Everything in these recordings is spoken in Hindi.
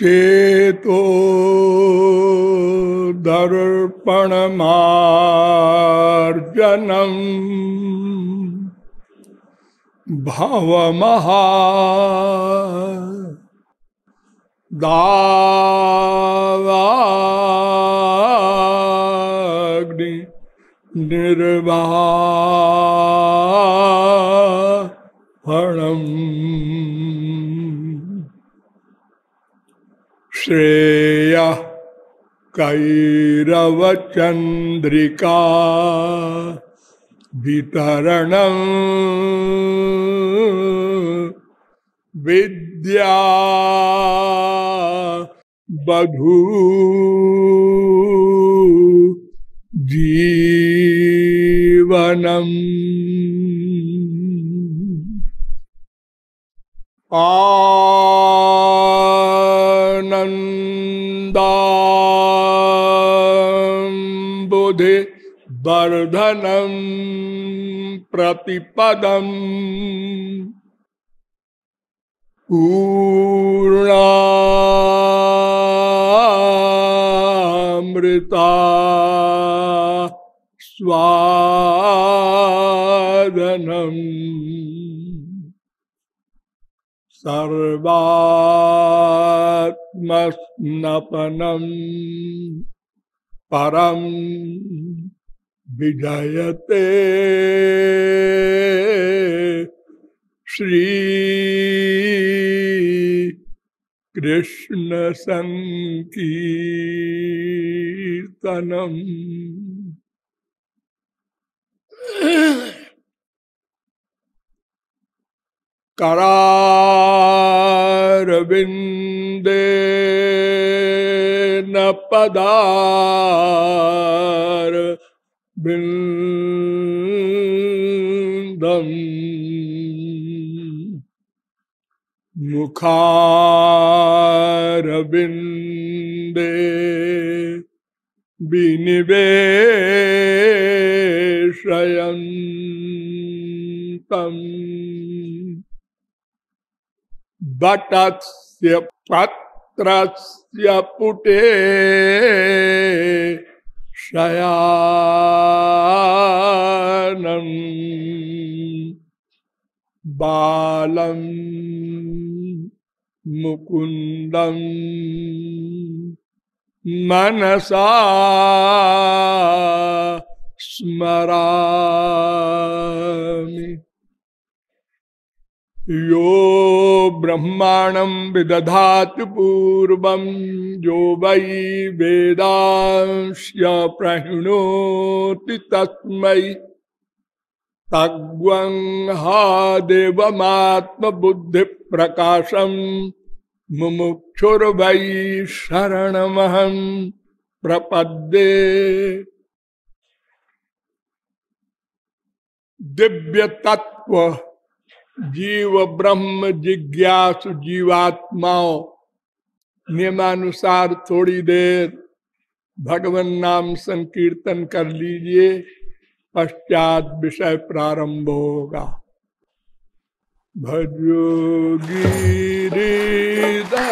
चेतो दर्पणमार्जनम्। भवमहा दावाग्नि निर्वाहणम् श्रेय कैरवचन्द्रिका वितरणम् विद्या बधू जीवनम्। आनन्दाम्बुधि वर्धनम् प्रतिपदम्। पूर्णामृता स्वादनम् सर्वात्मस्नपनम् परम विजयते। श्री कृष्ण संकीर्तनम करारविंदे न पदार बिंदम मुखारविंदे विनिवेशयन्तम् बटस्य पत्रस्य पुटे शयानम् बालम् मुकुन्दम् मनसा स्मरामि। यो ब्रह्माणं विदधाति पूर्वं, यो वै वेदांश्य प्रणोति तस्मै। तग्वं हा देवमात्मबुद्धिप्रकाशं, मुमुक्षुर्वै शरणमहं प्रपद्ये। तत्व जीव ब्रह्म जिज्ञासु जीवात्माओं, नियमानुसार थोड़ी देर भगवान नाम संकीर्तन कर लीजिए, पश्चात विषय प्रारंभ होगा। भजोगी गिरिधर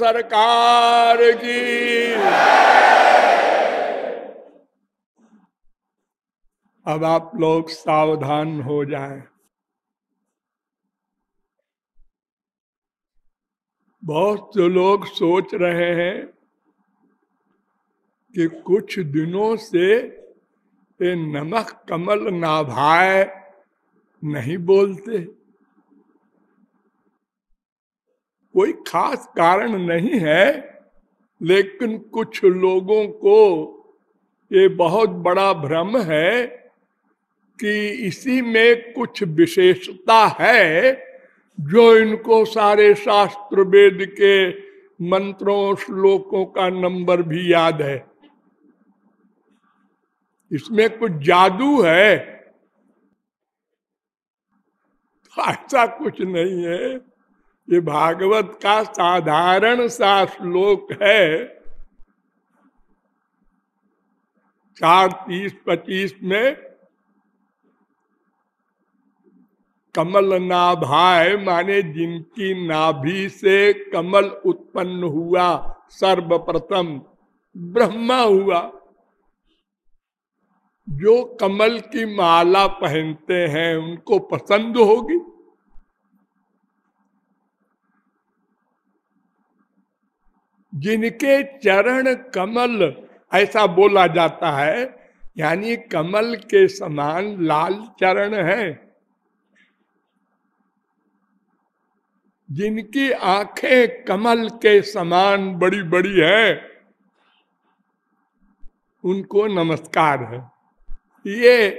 सरकार की अब आप लोग सावधान हो जाएँ। बहुत से लोग सोच रहे हैं कि कुछ दिनों से ये नमक कमल नाभाए नहीं बोलते कोई खास कारण नहीं है, लेकिन कुछ लोगों को ये बहुत बड़ा भ्रम है कि इसी में कुछ विशेषता है जो इनको सारे शास्त्र वेद के मंत्रों, श्लोकों का नंबर भी याद है। इसमें कुछ जादू है। ऐसा कुछ नहीं है। ये भागवत का साधारण सा श्लोक है। चार, तीस, पच्चीस में कमल नाभाए माने जिनकी नाभि से कमल उत्पन्न हुआ, सर्वप्रथम ब्रह्मा हुआ। जो कमल की माला पहनते हैं, उनको पसंद होगी। जिनके चरण कमल ऐसा बोला जाता है, यानी कमल के समान लाल चरण है। जिनकी आँखें कमल के समान बड़ी बड़ी है, उनको नमस्कार है। ये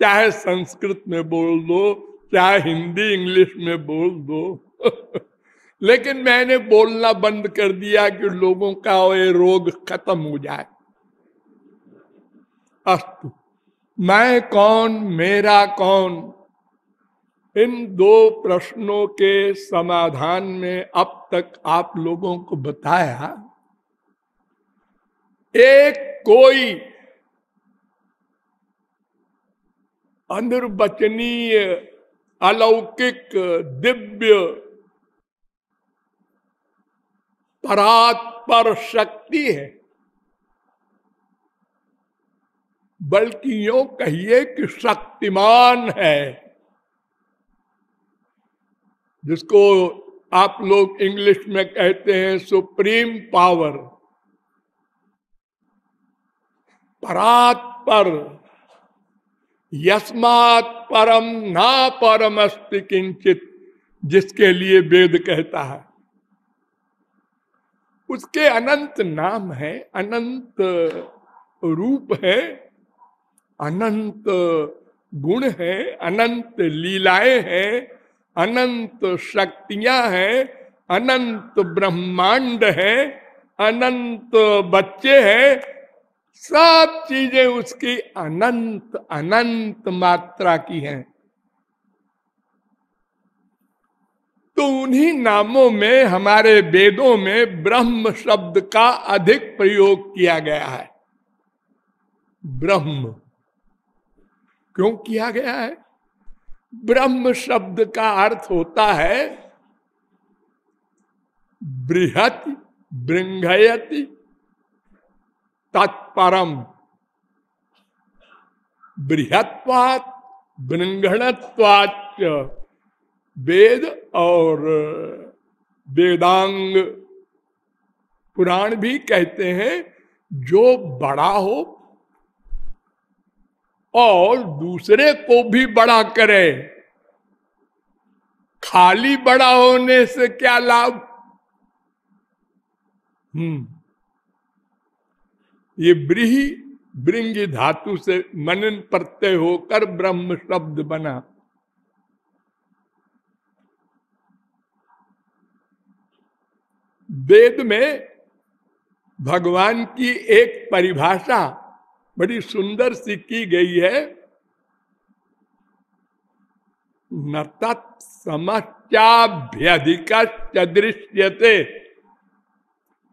चाहे संस्कृत में बोल दो, चाहे हिंदी इंग्लिश में बोल दो। लेकिन मैंने बोलना बंद कर दिया कि लोगों का ये रोग खत्म हो जाए। अस्तु, मैं कौन, मेरा कौन? इन दो प्रश्नों के समाधान में अब तक आप लोगों को बताया, एक कोई अनिर्वचनीय, अलौकिक, दिव्य परात्पर शक्ति है। बल्कि यो कहिए कि शक्तिमान है। जिसको आप लोग इंग्लिश में कहते हैं सुप्रीम पावर। परात्पर, यस्मात् परम ना परम अस्ति किंचित, जिसके लिए वेद कहता है। उसके अनंत नाम है, अनंत रूप है, अनंत गुण है, अनंत लीलाएँ हैं, अनंत शक्तियाँ हैं, अनंत ब्रह्मांड है, अनंत बच्चे हैं, सब चीज़ें उसकी अनंत अनंत मात्रा की हैं। तो उन्हीं नामों में, हमारे वेदों में ब्रह्म शब्द का अधिक प्रयोग किया गया है। ब्रह्म। क्यों किया गया है? ब्रह्म शब्द का अर्थ होता है, बृहत, बृंगयति, तत्परम। बृहत्वात् बृंगणत्वाच वेद और वेदांग पुराण भी कहते हैं, जो बड़ा हो और दूसरे को भी बड़ा करे। खाली बड़ा होने से क्या लाभ? हम्म। ये ब्रीही, ब्रिंग धातु से मनन प्रत्यय होकर ब्रह्म शब्द बना। वेद में भगवान की एक परिभाषा बड़ी सुंदर सी की गई है। न तत्समस्याभ्यधिक दृश्यते।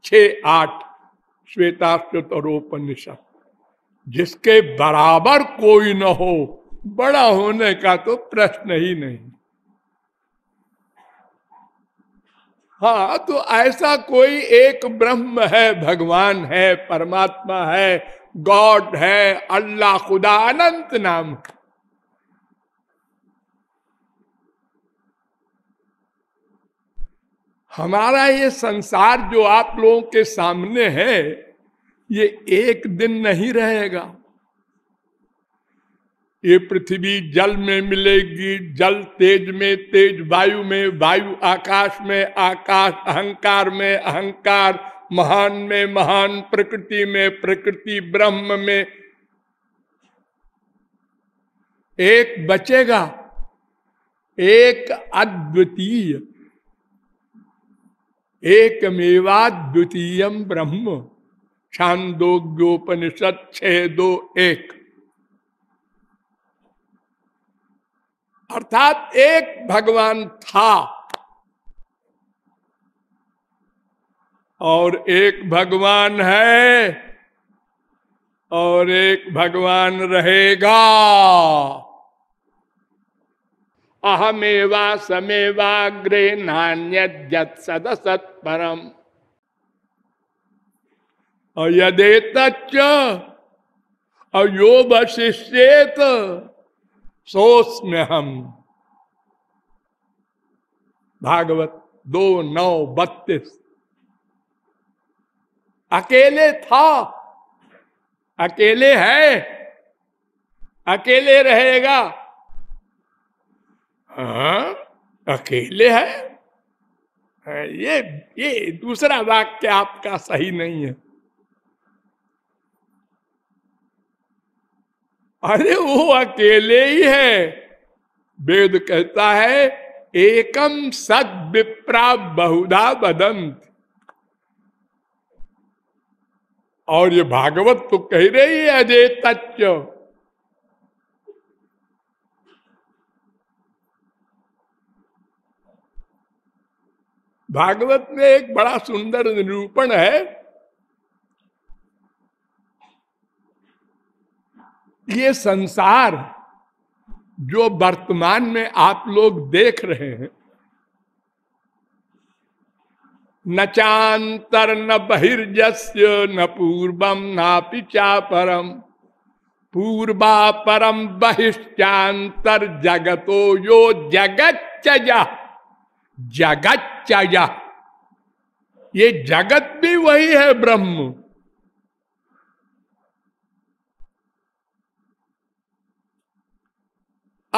छ आठ श्वेताश्वतरोपनिषद जिसके बराबर कोई न हो, बड़ा होने का तो प्रश्न ही नहीं। हाँ तो ऐसा कोई एक ब्रह्म है, भगवान है, परमात्मा है, गॉड है, अल्लाह, खुदा, अनंत नाम। हमारा ये संसार जो आप लोगों के सामने है, ये एक दिन नहीं रहेगा। ये पृथ्वी जल में मिलेगी, जल तेज में तेज, वायु में वायु, आकाश में आकाश, अहंकार में अहंकार, महान में महान, प्रकृति में प्रकृति, ब्रह्म में। एक बचेगा, एक अद्वितीय एक द्वितीय ब्रह्म। छांदोग्योपनिषद छह दो एक। अर्थात एक भगवान था। और एक भगवान है और एक भगवान रहेगा। अहमेवा समेवाग्रे नान्य सदसत परम। और यदे तच्च वशिष्येत सोस्म हम भागवत दो, नौ, बत्तीस। अकेले था, अकेले है, अकेले रहेगा। हाँ अकेले है, ये ये दूसरा वाक्य आपका सही नहीं है। अरे वो अकेले ही है। वेद कहता है एकम सद विप्रा बहुधा बदंत और ये भागवत तो कह रही है, अजय तच्च। भागवत में एक बड़ा सुंदर निरूपण है ये संसार जो वर्तमान में आप लोग देख रहे हैं, न चांतर, न बहिर्जस्य, न पूर्वम ना पिचा परम पूर्वा परम बहिष्चांतर जगतो यो जगत जगत ये जगत भी वही है ब्रह्म।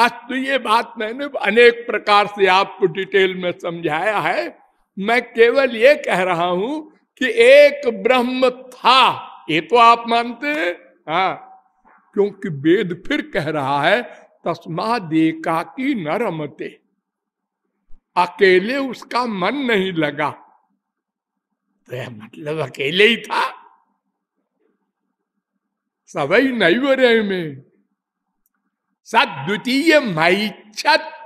आज तो ये बात मैंने अनेक प्रकार से आपको डिटेल में समझाया है। मैं केवल ये कह रहा हूँ कि एक ब्रह्म था। ये तो आप मानते हैं? हाँ। क्योंकि वेद फिर कह रहा है तस्मा देखा की न रमते अकेले उसका मन नहीं लगा। तो यह मतलब अकेले ही था। सभी नैवरे में सद्वितीय मैच्छत।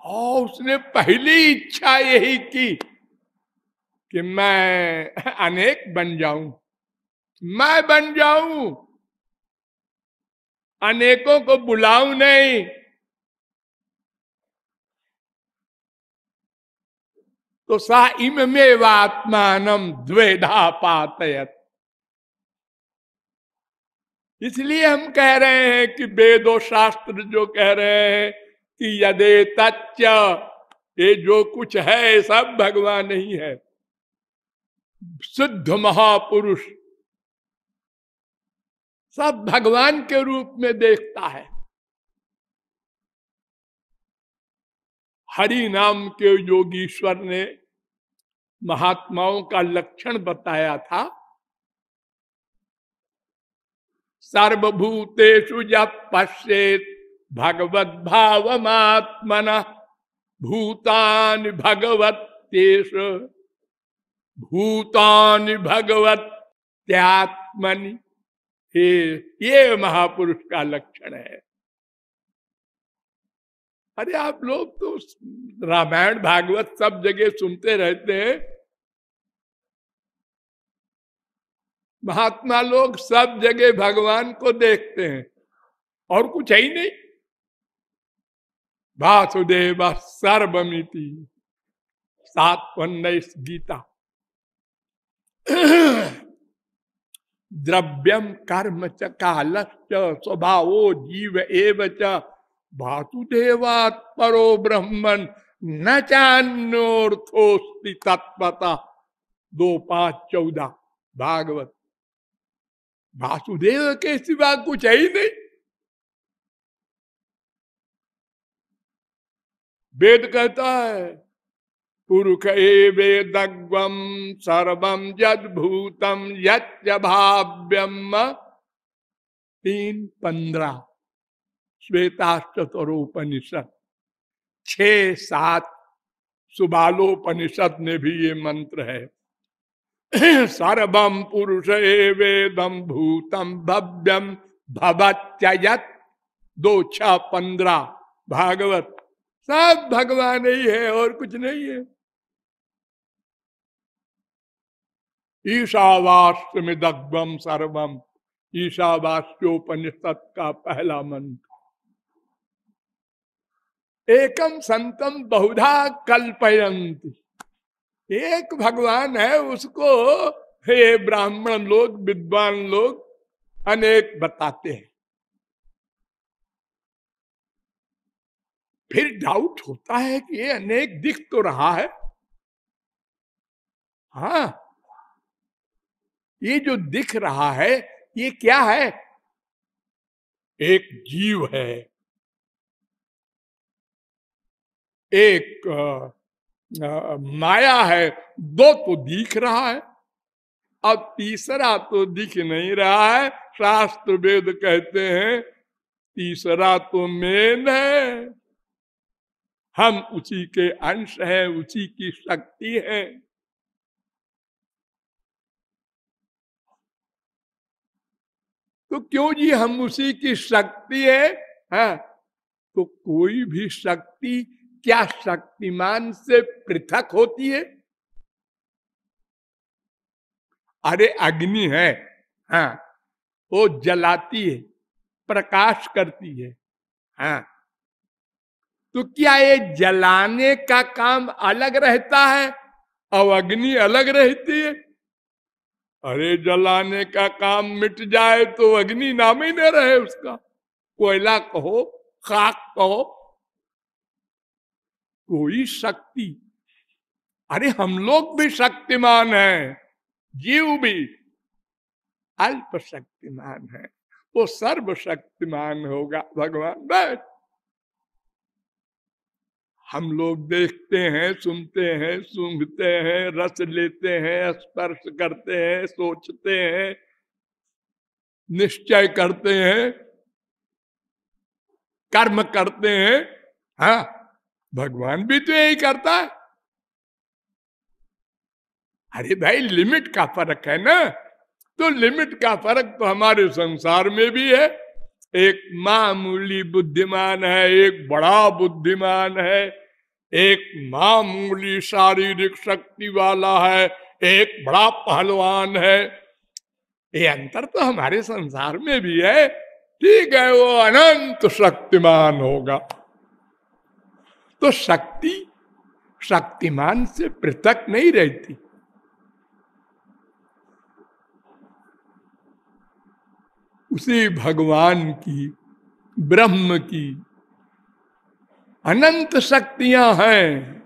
और उसने पहली इच्छा यही की कि मैं अनेक बन जाऊँ। मैं बन जाऊँ। अनेकों को बुलाऊ नहीं। तो सा इमेवात्मान द्वेधा पातयत। इसलिए हम कह रहे हैं कि वेदो शास्त्र जो कह रहे हैं कि यदे तच्च, ये जो कुछ है सब भगवान ही है। शुद्ध महापुरुष सब भगवान के रूप में देखता है। हरि नाम के योगीश्वर ने महात्माओं का लक्षण बताया था सर्वभूतेषु जब पश्चेत भगवत भावमात्मन भूतान भगवतेश भूतान भगवत त्यात्मनि ये महापुरुष का लक्षण है। अरे, आप लोग तो रामायण भागवत सब जगह सुनते रहते हैं। महात्मा लोग सब जगह भगवान को देखते हैं। और कुछ है ही नहीं। वासुदेव सर्वमिति। सात उन्नीस गीता। द्रव्यम कर्म च काल स्वभाव जीव एव च। वासुदेवात परो ब्रह्मन न चान्योर्थोस्ति तत्पता दो पाँच चौदह। भागवत। वासुदेव के सिवा कुछ है ही नहीं। वेद कहता है, पुरुष वेदग्वम सर्वम जद भूतम यभाव्यम तीन पंद्रह श्वेताश्चतरोपनिषद छ सात, सुबालोपनिषद में भी ये मंत्र है। सर्वम पुरुष वेदम भूतम भव्यम भवत्ययत। दो छ पंद्रह भागवत। सब भगवान ही है और कुछ नहीं है। ईशावास्य में दग्वम सर्वम ईशावास्योपनिषद का पहला मंत्र। एकम संतम बहुधा कल्पयंती एक भगवान है उसको, हे ब्राह्मण लोग, विद्वान लोग, अनेक बताते हैं। फिर डाउट होता है कि ये अनेक दिख तो रहा है। हा। ये जो दिख रहा है, ये क्या है? एक जीव है। एक माया है दो तो दिख रहा है अब तीसरा तो दिख नहीं रहा है। शास्त्र वेद कहते हैं तीसरा तो मेन है। हम उसी के अंश हैं उसी की शक्ति है। तो क्यों जी हम उसी की शक्ति है? हाँ, तो कोई भी शक्ति क्या शक्तिमान से पृथक होती है? अरे अग्नि है हाँ वो जलाती है, प्रकाश करती है हाँ। तो क्या ये जलाने का काम अलग रहता है और अग्नि अलग रहती है? अरे जलाने का काम मिट जाए तो अग्नि नाम ही न रहे उसका। कोयला कहो, खाक कहो कोई शक्ति। अरे, हम लोग भी शक्तिमान हैं, जीव भी। अल्प शक्तिमान है, वो सर्व शक्तिमान होगा, भगवान बस हम लोग देखते हैं, सुनते हैं, सूंघते हैं, रस लेते हैं, स्पर्श करते हैं, सोचते हैं, निश्चय करते हैं, कर्म करते हैं हाँ। भगवान भी तो यही करता है। अरे भाई, लिमिट का फ़र्क है ना? तो लिमिट का फ़र्क तो हमारे संसार में भी है। एक मामूली बुद्धिमान है, एक बड़ा बुद्धिमान है, एक मामूली शारीरिक शक्ति वाला है, एक बड़ा पहलवान है। ये अंतर तो हमारे संसार में भी है। ठीक है, वो अनंत शक्तिमान होगा। तो शक्ति, शक्तिमान से पृथक नहीं रहती। उसी भगवान की, ब्रह्म की अनंत शक्तियाँ हैं।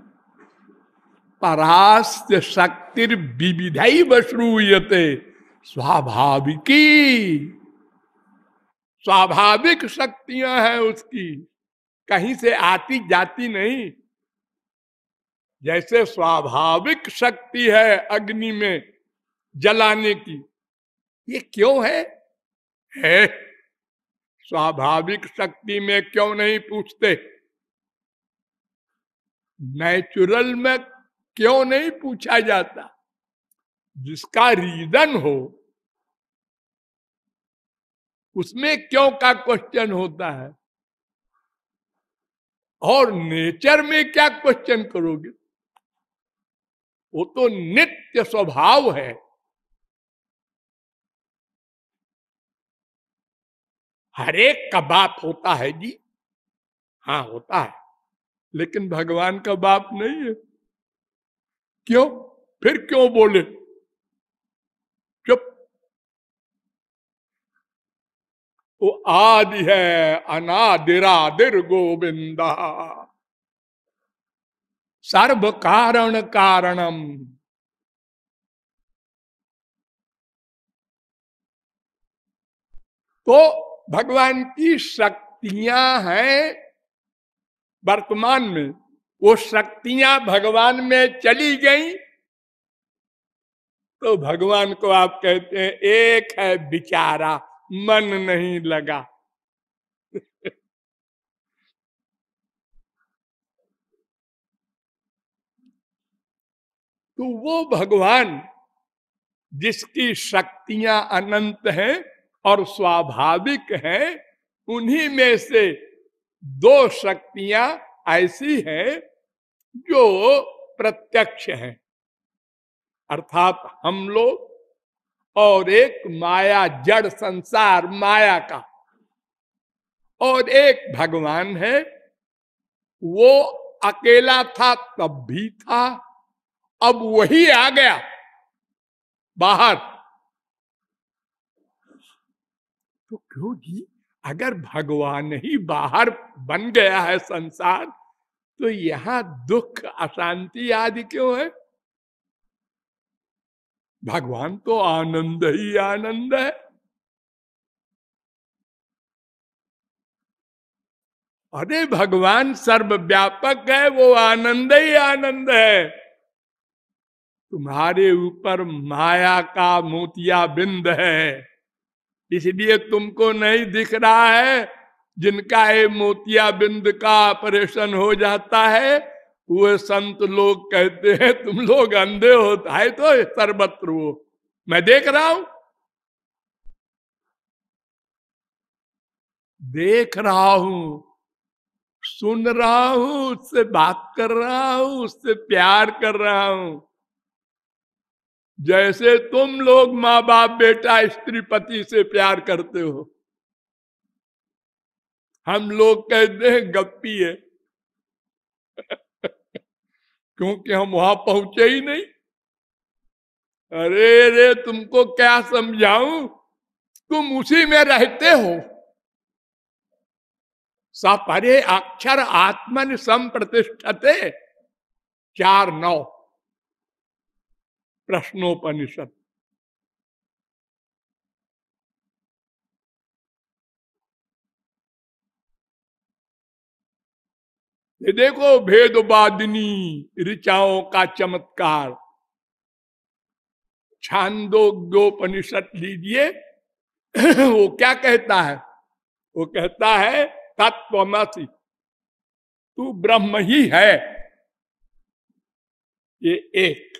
परास्त शक्ति विविधई बश्रूयते स्वाभाविकी। स्वाभाविक शक्तियाँ हैं उसकी। कहीं से आती जाती नहीं। जैसे स्वाभाविक शक्ति है अग्नि में जलाने की। ये क्यों है? है? स्वाभाविक शक्ति में क्यों नहीं पूछते? नेचुरल में क्यों नहीं पूछा जाता? जिसका रीजन हो, उसमें क्यों का क्वेश्चन होता है? और नेचर में क्या क्वेश्चन करोगे? वो तो नित्य स्वभाव है। हरेक का बाप होता है जी। हाँ होता है। लेकिन भगवान का बाप नहीं है। क्यों? फिर क्यों बोले? चुप वो आदि है अनादिरादिर गोविंदा। सर्व कारण कारणम। तो भगवान की शक्तियाँ हैं वर्तमान में। वो शक्तियाँ भगवान में चली गई। तो भगवान को आप कहते हैं, एक है बिचारा। मन नहीं लगा। तो वो भगवान जिसकी शक्तियाँ अनंत हैं और स्वाभाविक हैं, उन्हीं में से दो शक्तियाँ ऐसी हैं जो प्रत्यक्ष हैं। अर्थात हम लोग और एक माया जड़ संसार माया का। और एक भगवान है, वो अकेला था, तब भी था, अब वही आ गया, बाहर। तो क्यों जी? अगर भगवान ही बाहर बन गया है संसार तो यहाँ दुख, अशांति आदि क्यों है? भगवान तो आनंद ही आनंद है। अरे भगवान सर्वव्यापक है, वो आनंद ही आनंद है। तुम्हारे ऊपर माया का मोतिया बिंद है। इसलिए तुमको नहीं दिख रहा है, जिनका ये मोतिया बिंद का ऑपरेशन हो जाता है वो संत लोग कहते हैं, तुम लोग अंधे होता है तो सर्वत्र वो मैं देख रहा हूँ। देख रहा हूँ, सुन रहा हूँ, उससे बात कर रहा हूँ, उससे प्यार कर रहा हूँ। जैसे तुम लोग माँ बाप बेटा, स्त्री, पति से प्यार करते हो। हम लोग कहते हैं, गप्पी है। क्योंकि हम वहाँ पहुँचे ही नहीं। अरे रे, तुमको क्या समझाऊं? तुम उसी में रहते हो। सपरे अक्षर आत्मन संप्रतिष्ठते। चार नौ। प्रश्नोपनिषद। ये देखो, भेदवादिनी, ऋचाओं का चमत्कार। छांदोग्योपनिषद लीजिए, वो क्या कहता है? वो कहता है तत्वमसी तू ब्रह्म ही है। ये एक।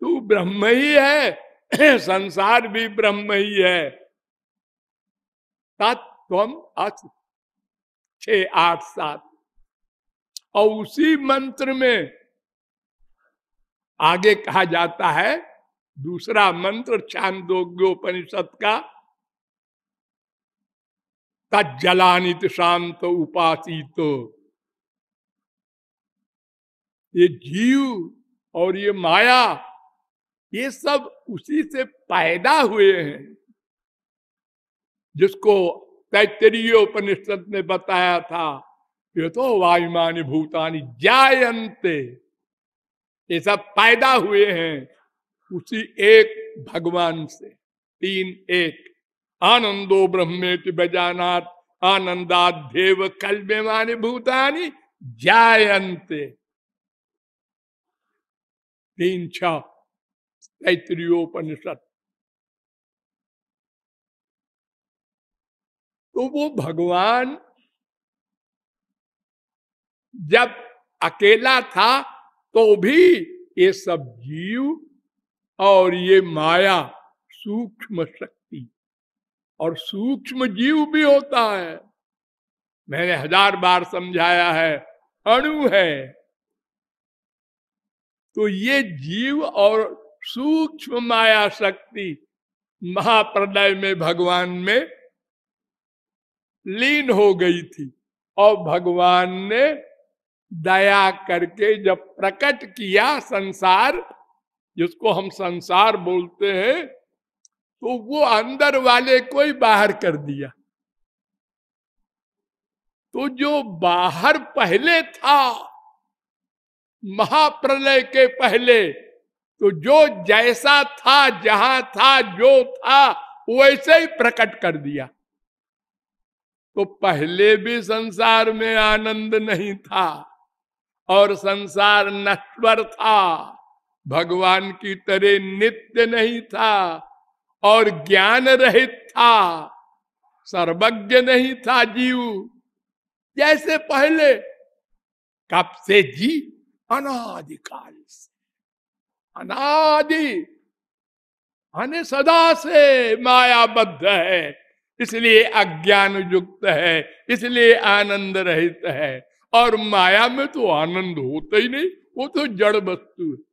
तू ब्रह्म ही है, संसार भी ब्रह्म ही है। तत्व अस छ आठ, सात। और उसी मंत्र में आगे कहा जाता है, दूसरा मंत्र छांदोग्योपनिषद का तजलानित शांत उपासित ये जीव और ये माया, ये सब उसी से पैदा हुए हैं, जिसको तैतरीय उपनिषद ने बताया था, ये तो वायुमानी भूतानी जायंते ये सब पैदा हुए हैं उसी एक भगवान से। तीन एक। आनंदो ब्रह्मे की बजानात आनंदाध्यव कल्पमानी भूतानी जायंते तीन छ तैतरीयोपनिषद तो वो भगवान जब अकेला था तो भी ये सब जीव और ये माया सूक्ष्म शक्ति और सूक्ष्म जीव भी होता है। मैंने हज़ार बार समझाया है, अणु है। तो ये जीव और सूक्ष्म माया शक्ति महाप्रलय में, भगवान में लीन हो गई थी। और भगवान ने दया करके जब प्रकट किया संसार, जिसको हम संसार बोलते हैं तो वो अंदर वाले को ही बाहर कर दिया। तो जो बाहर पहले था, महाप्रलय के पहले तो जो जैसा था, जहाँ था, जो था, वैसे ही प्रकट कर दिया। तो पहले भी संसार में आनंद नहीं था और संसार नश्वर था। भगवान की तरह नित्य नहीं था और ज्ञान रहित था। सर्वज्ञ नहीं था जीव। जैसे पहले। कब से जी? अनादिकाल से। अनादि। अने सदा से मायाबद्ध है। इसलिए अज्ञान युक्त है, इसलिए आनंद रहित है। और माया में तो आनंद होता ही नहीं, वो तो जड़ वस्तु है।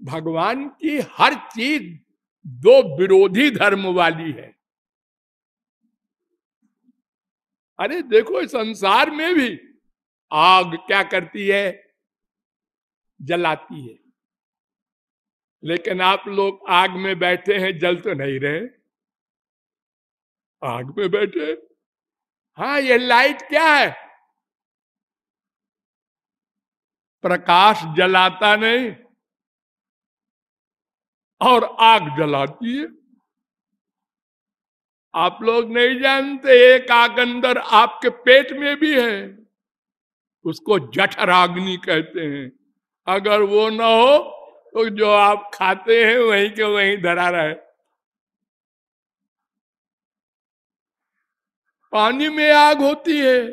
भगवान की हर चीज़ दो विरोधी धर्म वाली है। अरे देखो संसार में भी आग क्या करती है? जलाती है। लेकिन आप लोग आग में बैठे हैं, जल तो नहीं रहे। आग में बैठे? हाँ ये लाइट क्या है? प्रकाश जलाता नहीं और आग जलाती है। आप लोग नहीं जानते, एक आग अंदर आपके पेट में भी है। उसको जठराग्नि कहते हैं। अगर वो ना हो तो जो आप खाते हैं वहीं के वहीं धरा रहे। पानी में आग होती है।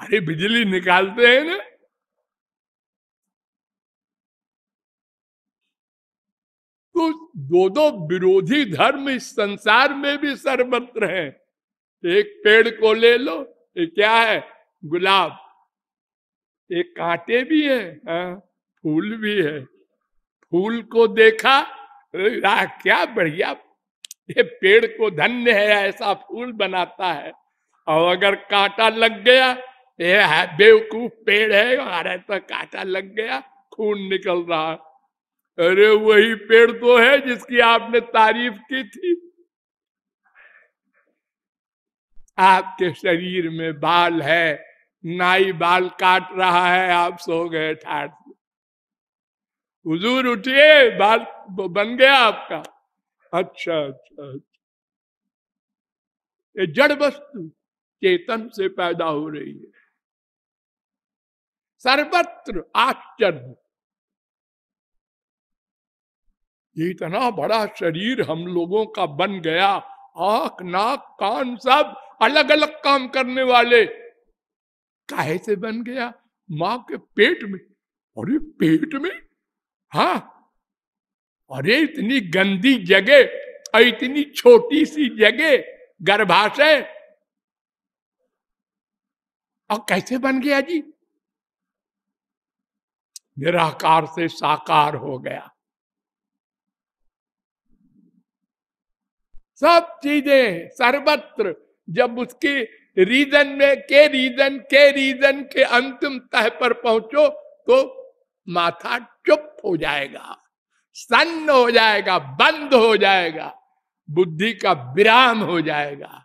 अरे, बिजली निकालते हैं ना। तो दो दो विरोधी धर्म इस संसार में भी सर्वत्र है। एक पेड़ को ले लो, ये क्या है? गुलाब। एक कांटे भी है हाँ, फूल भी है। फूल को देखा क्या बढ़िया ये पेड़ को धन्य है ऐसा फूल बनाता है। और अगर कांटा लग गया ये है बेवकूफ़ पेड़ है अरे तो कांटा लग गया खून निकल रहा। अरे वही पेड़ तो है जिसकी आपने तारीफ़ की थी। आपके शरीर में बाल है नाई बाल काट रहा है, आप सो गए ठाट। हुजूर उठिए, बाल बन गया आपका। अच्छा अच्छा अच्छा। ये जड़ वस्तु चेतन से पैदा हो रही है। सर्वत्र आश्चर्य। ये इतना बड़ा शरीर हम लोगों का बन गया। आँख, नाक, कान सब अलग अलग काम करने वाले। काहे से बन गया? माँ के पेट में। अरे, पेट में? हा। अरे, इतनी गंदी जगह, और इतनी छोटी सी जगह, गर्भाशय। और कैसे बन गया जी? निराकार से साकार हो गया। सब चीज़ें, सर्वत्र, जब उसके रीजन में, के रीजन के रीजन के अंतिम तह पर पहुंचो तो माथा चुप हो जाएगा, सन्न हो जाएगा, बंद हो जाएगा, बुद्धि का विराम हो जाएगा।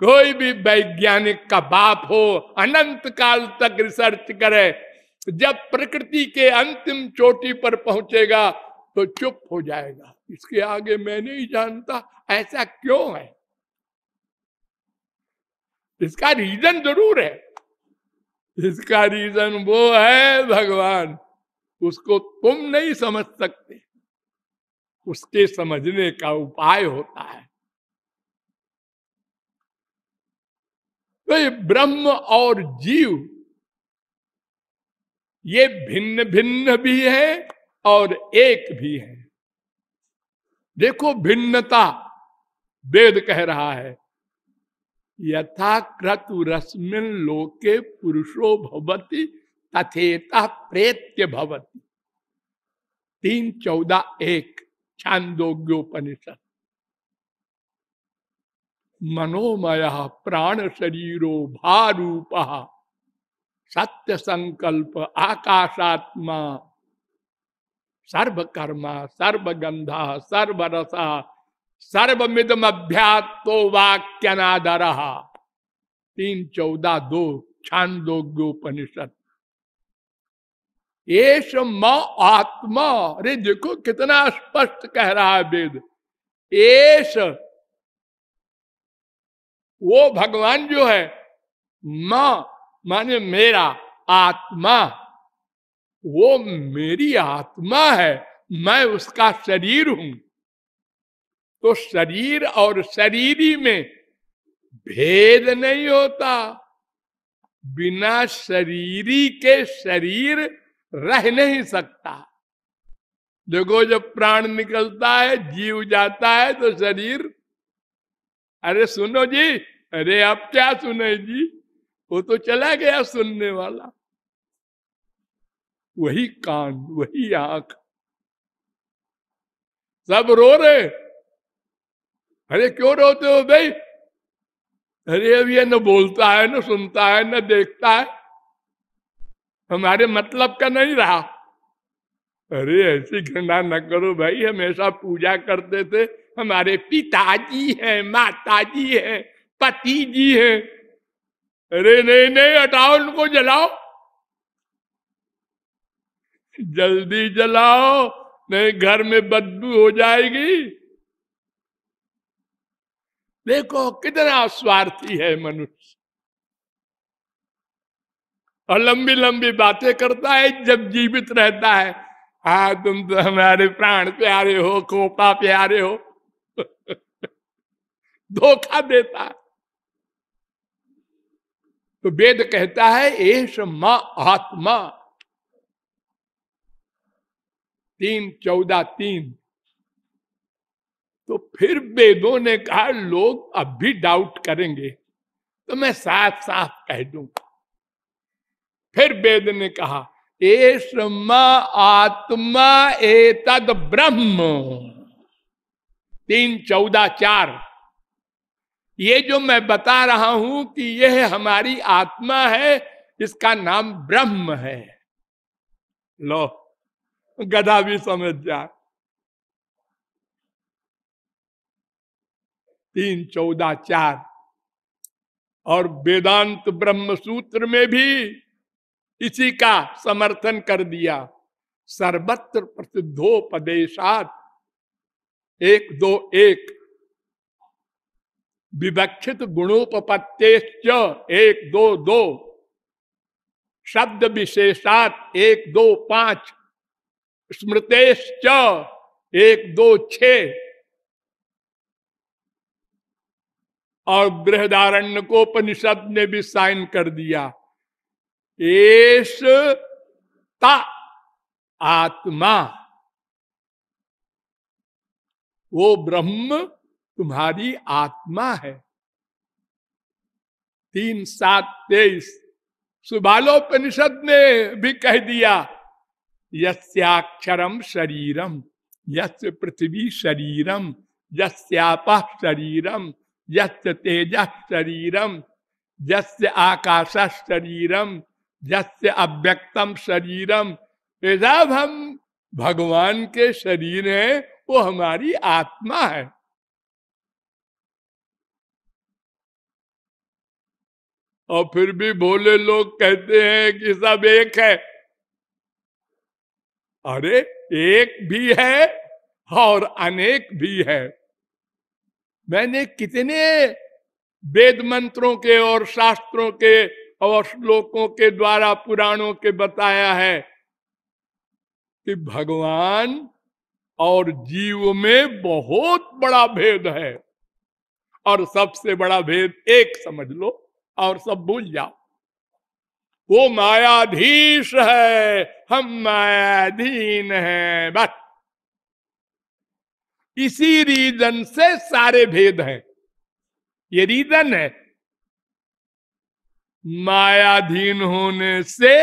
कोई भी वैज्ञानिक का बाप हो, अनंत काल तक रिसर्च करे, जब प्रकृति के अंतिम चोटी पर पहुंचेगा तो चुप हो जाएगा। इसके आगे मैं नहीं जानता, ऐसा क्यों है? इसका रीजन ज़रूर है। इसका रीजन वो है भगवान। उसको तुम नहीं समझ सकते। उसके समझने का उपाय होता है। तो ये ब्रह्म और जीव, ये भिन्न भिन्न भी है और एक भी है। देखो भिन्नता, वेद कह रहा है। यथा क्रतु रश्मिन लोके पुरुषो भवती, तथेता प्रेत्य भवती। तीन, चौदह, एक, छांदोग्योपनिषद। मनोमय प्राण शरीरो भारूप सत्य संकल्प आकाशात्मा, सर्वकर्मा सर्वगंधा सर्वरसा सर्वमिदम अभ्यातो वाक्यनादर। तीन, चौदह, दो, छांदोग्योपनिषद। एश म आत्मा, अरे देखो कितना स्पष्ट कह रहा है वेद। एश वो भगवान जो है, माँ, माने मेरा आत्मा, वो मेरी आत्मा है, मैं उसका शरीर हूँ। तो शरीर और शरीरी में भेद नहीं होता। बिना शरीरी के शरीर रह नहीं सकता। देखो, जब प्राण निकलता है, जीव जाता है तो शरीर, अरे सुनो जी, अरे अब क्या सुने जी? वो तो चला गया सुनने वाला। वही कान, वही आँख। सब रो रहे अरे क्यों रोते हो भाई? अरे अब ये न बोलता है, न सुनता है, न देखता है। हमारे मतलब का नहीं रहा। अरे ऐसी घृणा न करो भाई, हमेशा पूजा करते थे। हमारे पिताजी हैं, माताजी हैं पति जी हैं। अरे नहीं नहीं, हटाओ उनको, जलाओ। जल्दी जलाओ, नहीं, घर में बदबू हो जाएगी। देखो, कितना स्वार्थी है मनुष्य। और लंबी लंबी बातें करता है, जब जीवित रहता है। हा, तुम तो हमारे प्राण प्यारे हो, खोपा प्यारे हो। धोखा देता है। तो वेद कहता है एश माँ आत्मा। तीन, चौदह, तीन। तो फिर वेदों ने कहा, लोग अब भी डाउट करेंगे। तो मैं साफ़ साफ़ कह दू। फिर वेद ने कहा एश आत्मा ए तद ब्रह्म। तीन, चौदह, चार। ये जो मैं बता रहा हूँ कि यह हमारी आत्मा है, इसका नाम ब्रह्म है। लो, गधा भी समझ जा। तीन चौदह चार। और वेदांत ब्रह्म सूत्र में भी इसी का समर्थन कर दिया। सर्वत्र प्रसिद्धोपदेशात एक दो एक। विवक्षित गुणोपत्ते एक दो दो। शब्द विशेषात एक दो पाँच। स्मृतेश्च एक दो छ। और बृहदारण्य को उपनिषद ने भी साइन कर दिया। ता आत्मा। वो ब्रह्म तुम्हारी आत्मा है। तीन सात तेईस। सुबालोपनिषद ने भी कह दिया यस्याक्षरम शरीरम यस् पृथ्वी शरीरम यस्याप शरीरम यस्य तेज शरीरम, यस्य आकाश शरीरम यस्य अव्यक्तम शरीरम। जब हम भगवान के शरीर है, वो हमारी आत्मा है। और फिर भी भोले लोग कहते हैं कि सब एक है। अरे, एक भी है और अनेक भी है। मैंने कितने वेद मंत्रों के और शास्त्रों के और श्लोकों के द्वारा पुराणों के बताया है कि भगवान और जीव में बहुत बड़ा भेद है। और सबसे बड़ा भेद एक समझ लो और सब भूल जाओ। वो मायाधीश है, हम मायाधीन हैं, बस। इसी रीजन से सारे भेद हैं। ये रीजन है, मायाधीन होने से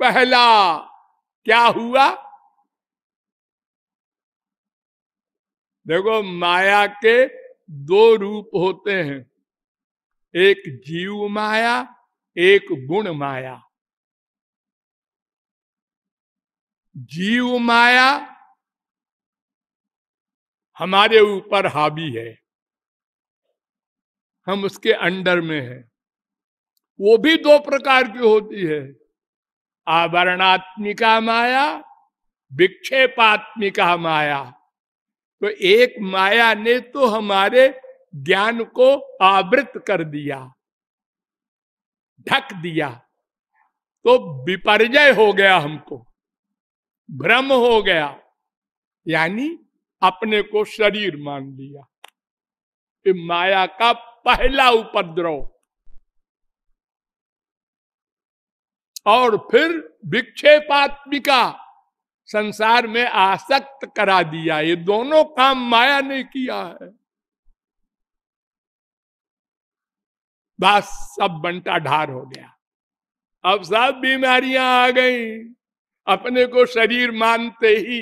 पहला क्या हुआ? देखो, माया के दो रूप होते हैं, एक जीव माया, एक गुण माया। जीव माया हमारे ऊपर हावी है। हम उसके अंडर में हैं। वो भी दो प्रकार की होती है। आवरणात्मिका माया, विक्षेपात्मिका माया। तो एक माया ने तो हमारे ज्ञान को आवृत कर दिया, ढक दिया। तो विपर्जय हो गया हमको। भ्रम हो गया, यानी अपने को शरीर मान लिया माया का पहला उपद्रव। और फिर विक्षेपात्मिका संसार में आसक्त करा दिया, ये दोनों काम माया ने किया है। बस, सब बंटा ढार हो गया। अब सब बीमारियाँ आ गई। अपने को शरीर मानते ही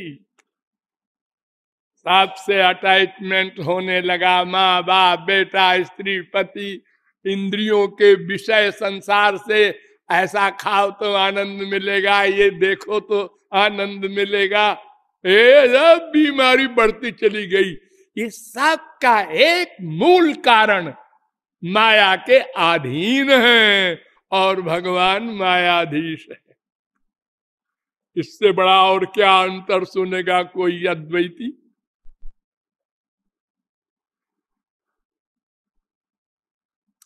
सबसे अटैचमेंट होने लगा। माँ, बाप, बेटा, स्त्री, पति, इंद्रियों के विषय संसार से ऐसा खाओ तो आनंद मिलेगा, ये देखो तो आनंद मिलेगा। ए बीमारी बढ़ती चली गई। ये सब का एक मूल कारण माया के अधीन है और भगवान मायाधीश है। इससे बड़ा और क्या अंतर सुनेगा कोई अद्वैती?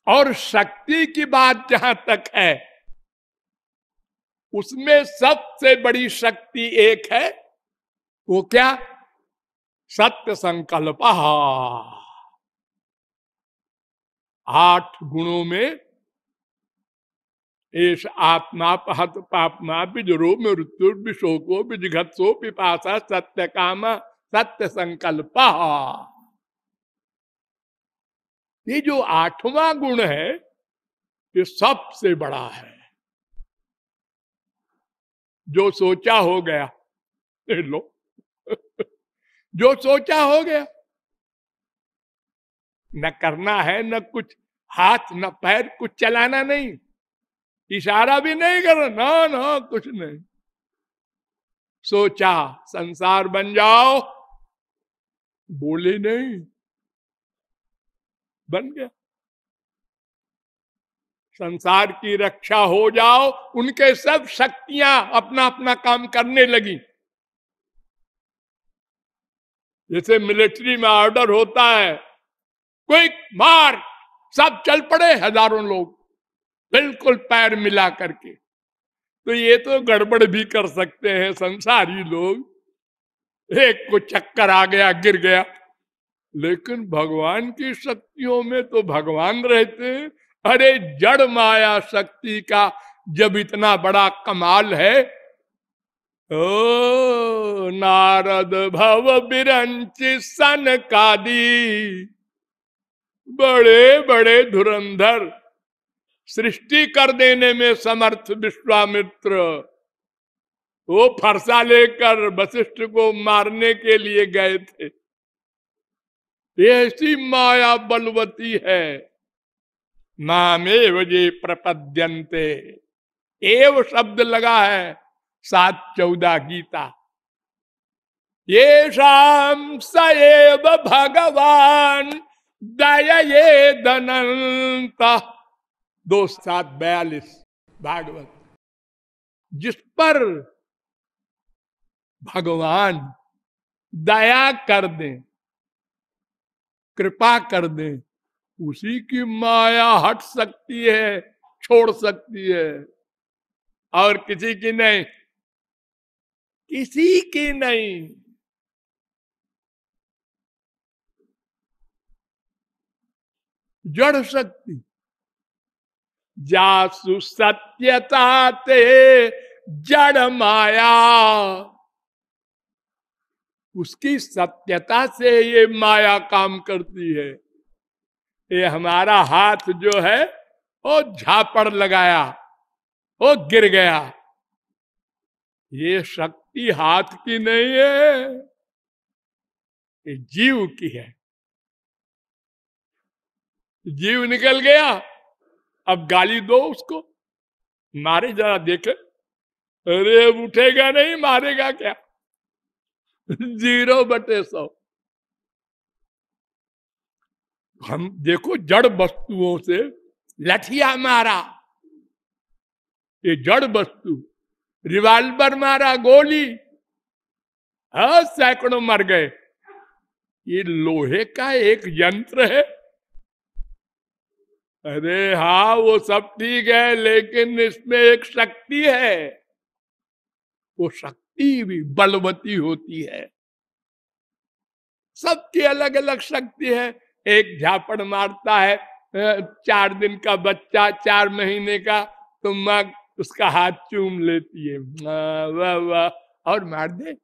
और शक्ति की बात जहाँ तक है, उसमें सबसे बड़ी शक्ति एक है, वो क्या? सत्य संकल्प। आठ गुणों में एस आत्मा पहत पापमा बिजरो मृत्यु विशोको बिजघत्सो पिपाशा सत्य काम सत्य संकल्प ये जो आठवां गुण है, ये सबसे बड़ा है। जो सोचा हो गया लो। जो सोचा हो गया, न करना है, न कुछ हाथ, न पैर, कुछ चलाना नहीं। इशारा भी नहीं करना ना ना, कुछ नहीं। सोचा, संसार बन जाओ। बोले नहीं। बन गया। संसार की रक्षा हो जाओ। उनके सब शक्तियाँ अपना अपना काम करने लगी। जैसे मिलिट्री में ऑर्डर होता है, क्विक मार, सब चल पड़े हज़ारों लोग। बिल्कुल पैर मिला करके। तो ये तो गड़बड़ भी कर सकते हैं संसारी लोग। एक को चक्कर आ गया, गिर गया। लेकिन भगवान की शक्तियों में तो भगवान रहते अरे, जड़ माया शक्ति का जब इतना बड़ा कमाल है। ओ, नारद भव बिरंच सन कादी बड़े बड़े धुरंधर सृष्टि कर देने में समर्थ विश्वामित्र। वो फरसा लेकर वशिष्ठ को मारने के लिए गए थे। ऐसी माया बलवती है। नामे वजे प्रपद्यंते एव शब्द लगा है सात चौदह गीता। ये शाम सएव भगवान दये धनता दो सात बयालीस भागवत, जिस पर भगवान दया कर दें, कृपा कर दें, उसी की माया हट सकती है, छोड़ सकती है। और किसी की नहीं, किसी की नहीं। जड़ शक्ति जासु सत्यता ते जड़ माया। उसकी सत्यता से ये माया काम करती है। ये हमारा हाथ जो है, वो झापड़ लगाया, वो गिर गया। ये शक्ति हाथ की नहीं है, ये जीव की है। जीव निकल गया अब गाली दो उसको। मारे जरा देखे। अरे उठेगा नहीं, मारेगा क्या? ज़ीरो बटे सौ। हम देखो, जड़ वस्तुओं से लठिया मारा। ये जड़ वस्तु, रिवाल्वर मारा, गोली। हाँ सैकड़ों मर गए। ये लोहे का एक यंत्र है। अरे हाँ वो सब ठीक है, लेकिन इसमें एक शक्ति है। वो शक्ति भी बलवती होती है। सबकी अलग अलग शक्ति है। एक झापड़ मारता है चार दिन का बच्चा, चार महीने का तो माँ उसका हाथ चूम लेती है। वाह वाह, और मार दे।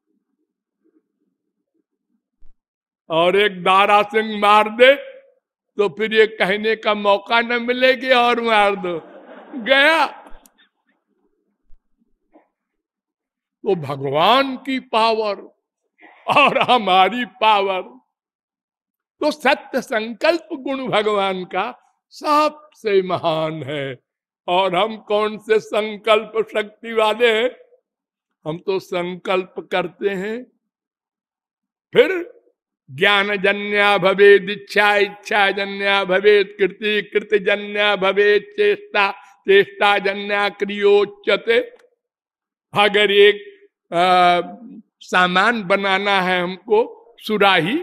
और एक दारा सिंह मार दे। तो फिर ये कहने का मौका न मिलेगी और मार दो गया। तो भगवान की पावर और हमारी पावर। तो सत्य संकल्प गुण भगवान का सबसे महान है। और हम कौन से संकल्प शक्ति वाले हैं? हम तो संकल्प करते हैं। फिर ज्ञान जन्या भवे इच्छा इच्छा जन्या भवे कृति कृति जन्या भवे चेष्टा चेष्टा जन्या क्रियोच्यते। अगर एक आ, सामान बनाना है हमको सुराही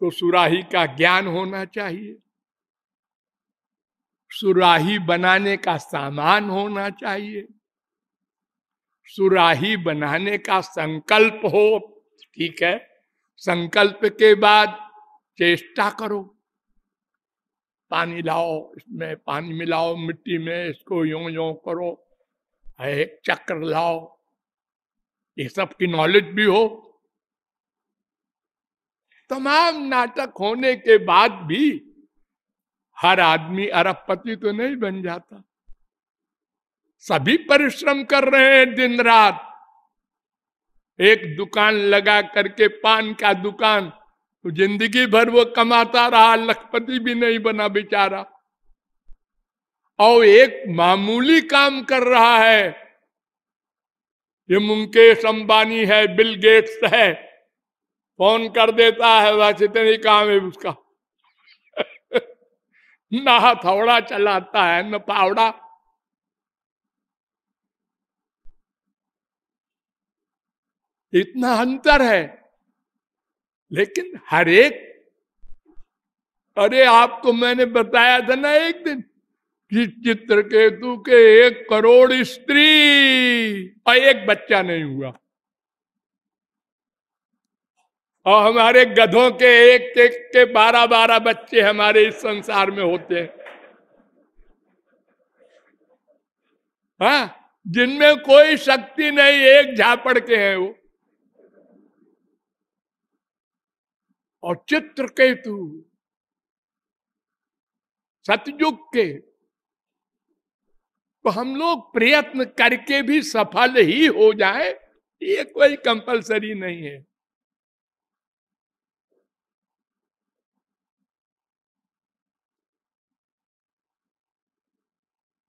तो सुराही का ज्ञान होना चाहिए। सुराही बनाने का सामान होना चाहिए। सुराही बनाने का संकल्प हो ठीक है संकल्प के बाद चेष्टा करो। पानी लाओ, इसमें पानी मिलाओ, मिट्टी में इसको यो यो करो, एक चक्र लाओ। ये सब की नॉलेज भी हो। तमाम नाटक होने के बाद भी हर आदमी अरबपति तो नहीं बन जाता। सभी परिश्रम कर रहे हैं दिन रात एक दुकान लगा करके पान का दुकान तो ज़िंदगी भर वो कमाता रहा, लखपति भी नहीं बना बेचारा। और एक मामूली काम कर रहा है। ये मुंकेश अंबानी है, बिल गेट्स है। फ़ोन कर देता है, बस इतनी काम है उसका। ना हथौड़ा चलाता है, न पावड़ा। इतना अंतर है। लेकिन हर एक, अरे आपको मैंने बताया था ना एक दिन कि चित्रकेतु के एक करोड़ स्त्री और एक बच्चा नहीं हुआ। और हमारे गधों के एक एक के बारह बारह बच्चे हमारे इस संसार में होते हैं। हाँ जिनमें कोई शक्ति नहीं, एक झापड़ के हैं वो। और चित्रकेतु सतयुग के तो हम लोग प्रयत्न करके भी सफल ही हो जाए, ये कोई कंपलसरी नहीं है।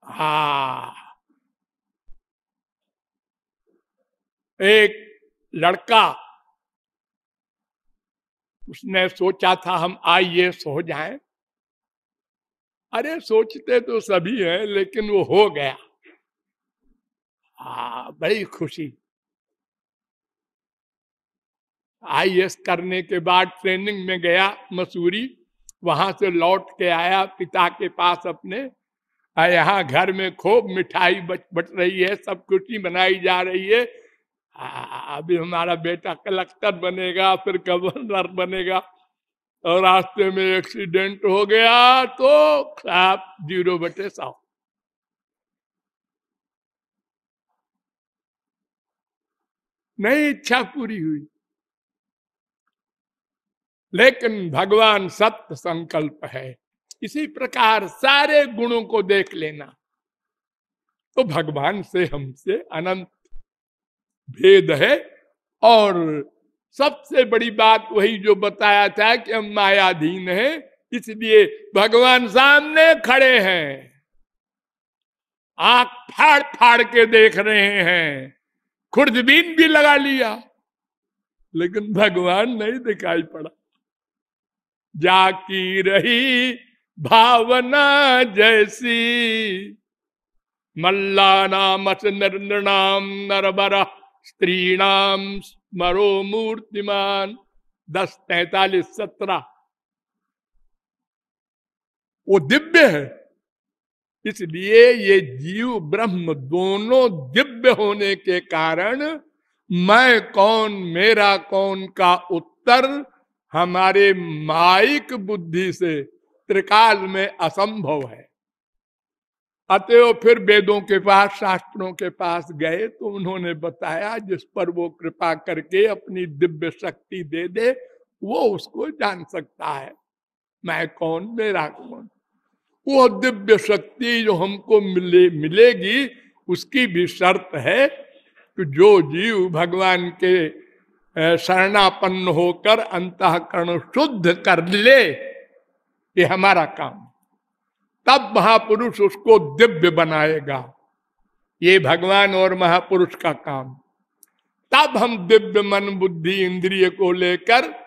हा। एक लड़का उसने सोचा था हम आई हो जाएँ। अरे सोचते तो सभी हैं लेकिन वो हो गया। आ, बड़ी खुशी। आई करने के बाद ट्रेनिंग में गया मसूरी। वहाँ से लौट के आया पिता के पास अपने। यहाँ घर में खूब मिठाई बच बट रही है सब कुछ बनाई जा रही है। अभी हमारा बेटा कलेक्टर बनेगा, फिर गवर्नर बनेगा। और रास्ते में एक्सीडेंट हो गया तो आप ज़ीरो बटे सौ। नहीं इच्छा पूरी हुई। लेकिन भगवान सत्य संकल्प है। इसी प्रकार सारे गुणों को देख लेना। तो भगवान से हमसे अनंत भेद है। और सबसे बड़ी बात वही जो बताया था कि हम मायाधीन है, इसलिए भगवान सामने खड़े हैं। आँख फाड़ फाड़ के देख रहे हैं। खुर्दबीन भी लगा लिया, लेकिन भगवान नहीं दिखाई पड़ा। जाकी रही भावना जैसी मल्ला नाम नृणाम नरबरा स्त्रीणाम मरो मूर्तिमान दस तैतालीस सत्रह। वो दिव्य है, इसलिए ये जीव ब्रह्म दोनों दिव्य होने के कारण मैं कौन, मेरा कौन का उत्तर हमारे माइक बुद्धि से त्रिकाल में असंभव है। अतएव फिर वेदों के पास, शास्त्रों के पास गए तो उन्होंने बताया, जिस पर वो कृपा करके अपनी दिव्य शक्ति दे दे, वो उसको जान सकता है। मैं कौन, मेरा कौन? वो दिव्य शक्ति जो हमको मिले, मिलेगी, उसकी भी शर्त है कि जो जीव भगवान के शरणापन्न होकर अंतकरण शुद्ध कर ले, ये हमारा काम तब महापुरुष उसको दिव्य बनाएगा। ये भगवान और महापुरुष का काम। तब हम दिव्य मन बुद्धि इंद्रिय को लेकर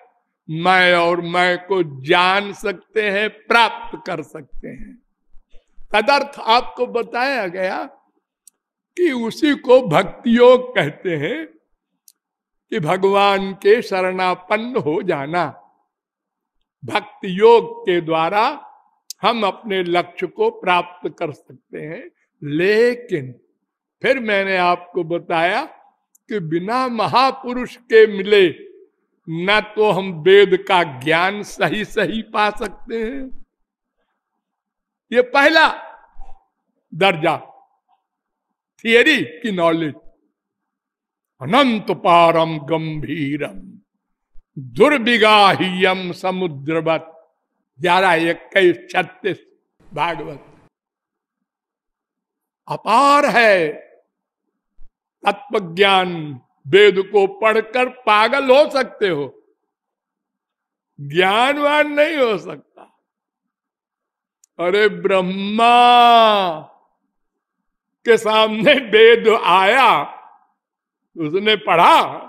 मैं और मैं को जान सकते हैं, प्राप्त कर सकते हैं। तदर्थ आपको बताया गया कि उसी को भक्ति योग कहते हैं कि भगवान के शरणापन्न हो जाना। भक्ति योग के द्वारा हम अपने लक्ष्य को प्राप्त कर सकते हैं। लेकिन फिर मैंने आपको बताया कि बिना महापुरुष के मिले न तो हम वेद का ज्ञान सही सही पा सकते हैं। ये पहला दर्जा थियरी की नॉलेज अनंत पारम गंभीरम दुर्विगाह्यम समुद्रवत। ग्यारह, इक्कीस, छत्तीस, भागवत। अपार है तत्व ज्ञान वेद को पढ़कर पागल हो सकते हो। ज्ञानवान नहीं हो सकता। अरे ब्रह्मा, के सामने वेद आया, उसने पढ़ा,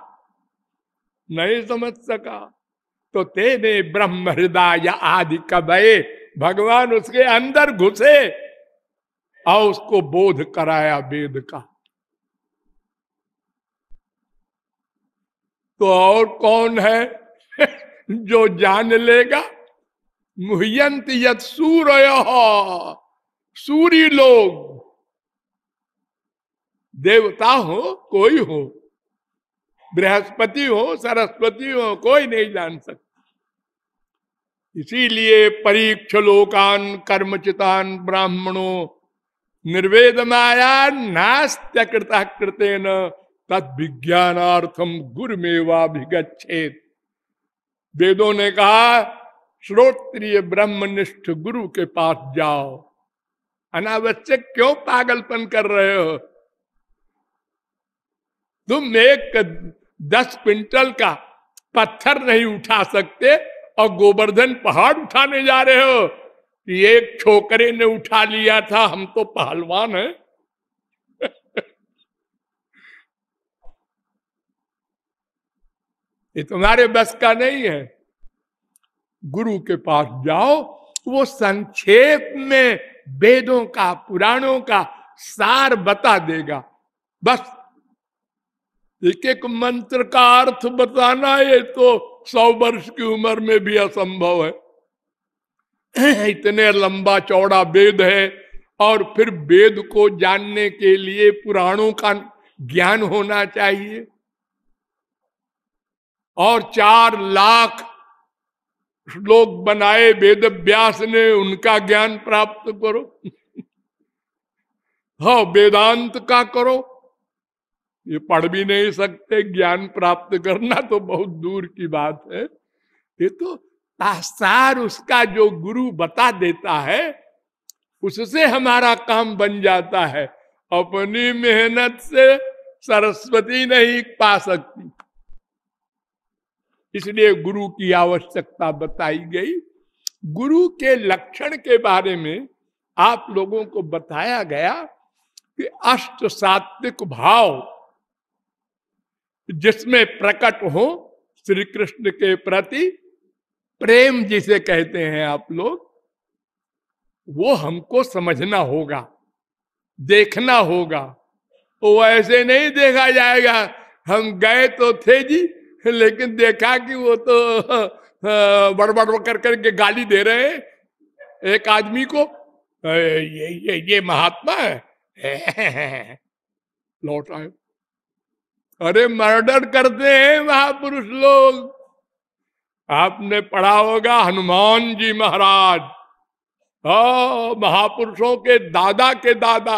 नहीं समझ सका। तो तेने ब्रह्म हृदय आदि कबे भगवान उसके अंदर घुसे और उसको बोध कराया वेद का। तो और कौन है जो जान लेगा? मुहयंत यद सूर्य सूर्य लोग। देवता हो, कोई हो, बृहस्पति हो, सरस्वती हो, कोई नहीं जान सकता। इसीलिए परीक्ष लोकान कर्मचितान ब्राह्मणों निर्वेद माया कृता कृतेन तद विज्ञानार्थम गुरुमेवाभिगछेद वेदों ने कहा, श्रोत्रिय ब्रह्मनिष्ठ गुरु के पास जाओ। अनावश्यक क्यों पागलपन कर रहे हो? तुम एक दस क्विंटल का पत्थर नहीं उठा सकते और गोवर्धन पहाड़ उठाने जा रहे हो। एक छोकरे ने उठा लिया था, हम तो पहलवान है। ये तुम्हारे बस का नहीं है। गुरु के पास जाओ, वो संक्षेप में वेदों का, पुराणों का सार बता देगा। बस एक एक मंत्र का अर्थ बताना ये तो सौ वर्ष की उम्र में भी असंभव है। इतने लंबा चौड़ा वेद है और फिर वेद को जानने के लिए पुराणों का ज्ञान होना चाहिए। और चार लाख श्लोक बनाए वेद व्यास ने उनका ज्ञान प्राप्त करो। हाँ वेदांत का करो। ये पढ़ भी नहीं सकते, ज्ञान प्राप्त करना तो बहुत दूर की बात है। ये तो तासार उसका जो गुरु बता देता है, उससे हमारा काम बन जाता है। अपनी मेहनत से सरस्वती नहीं पा सकती। इसलिए गुरु की आवश्यकता बताई गई। गुरु के लक्षण के बारे में आप लोगों को बताया गया कि अष्ट सात्विक भाव जिसमें प्रकट हो श्री कृष्ण के प्रति प्रेम जिसे कहते हैं आप लोग, वो हमको समझना होगा, देखना होगा। वो ऐसे नहीं देखा जाएगा। हम गए तो थे जी, लेकिन देखा कि वो तो बड़बड़ कर करके गाली दे रहे एक आदमी को ये ये ये महात्मा है? लौट आए। अरे मर्डर करते हैं महापुरुष लोग। आपने पढ़ा होगा हनुमान जी महाराज। महापुरुषों के दादा के दादा।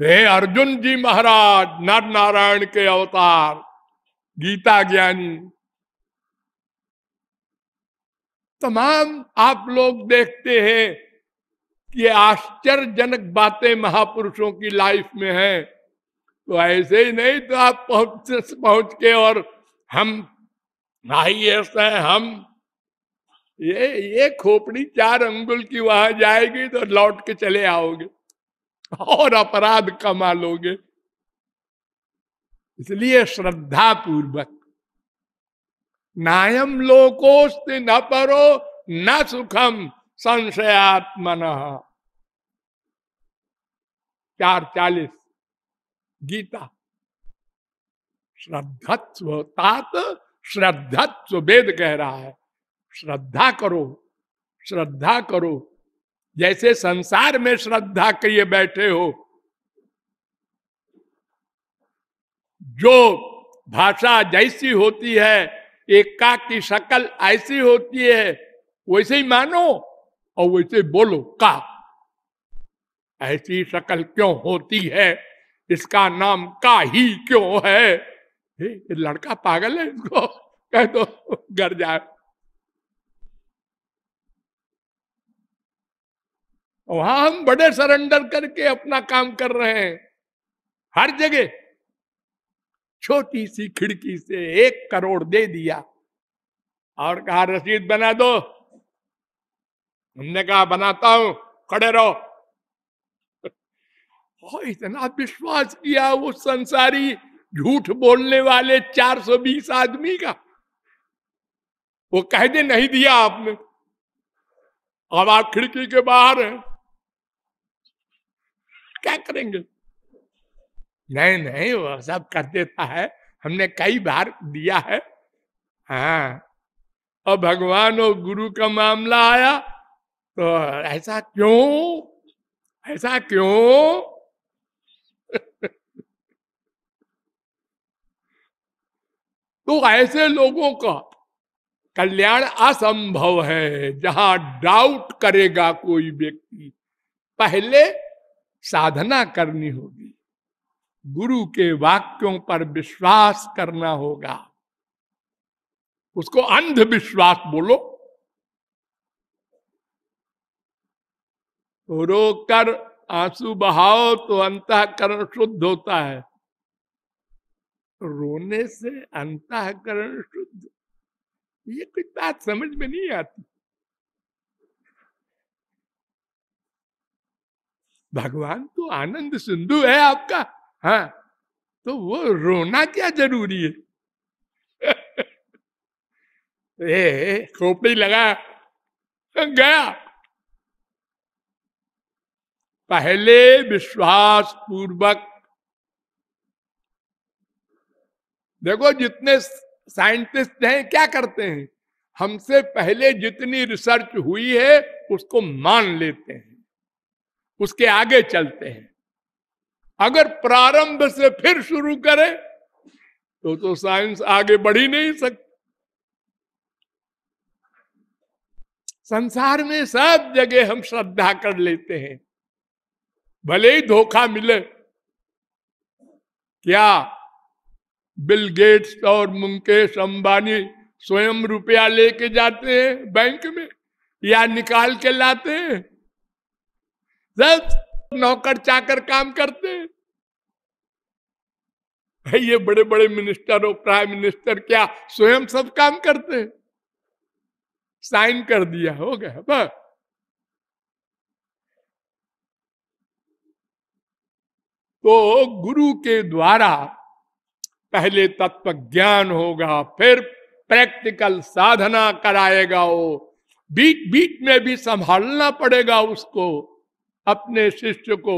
हे अर्जुन जी महाराज नर नारायण के अवतार। गीता ज्ञानी। तमाम आप लोग देखते हैं कि आश्चर्यजनक बातें महापुरुषों की लाइफ में है। तो ऐसे ही नहीं तो आप पहुँच पहुँच के और हम आई है हम, ये ये खोपड़ी चार अंगुल की वहाँ जाएगी तो लौट के चले आओगे। और अपराध कमा लोगे इसलिए श्रद्धा पूर्वक नायम लोकोस्त न परो न सुखम संशयात्मन। चार चालीस। गीता। श्रद्धत्व तात, श्रद्धत्व वेद कह रहा है। श्रद्धा करो श्रद्धा करो। जैसे संसार में श्रद्धा किए बैठे हो, जो भाषा जैसी होती है, एका की शकल ऐसी होती है, वैसे ही मानो और वैसे बोलो, का? ऐसी शकल क्यों होती है? इसका नाम का ही क्यों है? ये लड़का पागल है इसको। कह दो, घर जाए। वहाँ हम बड़े सरेंडर करके अपना काम कर रहे हैं। हर जगह। छोटी सी खिड़की से एक करोड़ दे दिया। और कहा, रसीद बना दो। हमने कहा, बनाता हूँ। खड़े रहो। और इतना विश्वास किया वो संसारी झूठ बोलने वाले 420 आदमी का? वो कह दे नहीं दिया आपने। अब आप खिड़की के बाहर हैं। क्या करेंगे? नहीं नहीं, वो सब कर देता है। हमने कई बार दिया है। हाँ। और भगवान और गुरु का मामला आया तो ऐसा क्यों? ऐसा क्यों? तो ऐसे लोगों का कल्याण असंभव है, जहाँ डाउट करेगा कोई व्यक्ति। पहले साधना करनी होगी। गुरु के वाक्यों पर विश्वास करना होगा। उसको अंधविश्वास बोलो। रो कर आँसू बहाओ तो अंतकरण शुद्ध होता है। रोने से अंतकरण शुद्ध। ये कोई बात समझ में नहीं आती। भगवान तो आनंद सिंधु है आपका हाँ तो वो रोना क्या ज़रूरी है? ए खोपड़ी लगा, गया। पहले विश्वास पूर्वक देखो, जितने साइंटिस्ट हैं, क्या करते हैं? हमसे पहले जितनी रिसर्च हुई है, उसको मान लेते हैं। उसके आगे चलते हैं। अगर प्रारंभ से फिर शुरू करें तो तो साइंस आगे बढ़ ही नहीं सकती संसार में सब जगह हम श्रद्धा कर लेते हैं। भले ही धोखा मिले। क्या बिल गेट्स और मुकेश अंबानी स्वयं रुपया लेके जाते हैं बैंक में या निकाल के लाते हैं। सब नौकर चाकर काम करते हैं। ये बड़े बड़े मिनिस्टर और प्राइम मिनिस्टर क्या स्वयं सब काम करते हैं? साइन कर दिया, हो गया, बस। तो गुरु के द्वारा पहले तत्व ज्ञान होगा, फिर प्रैक्टिकल साधना कराएगा वो। बीच बीच में भी संभालना पड़ेगा उसको, अपने शिष्य को।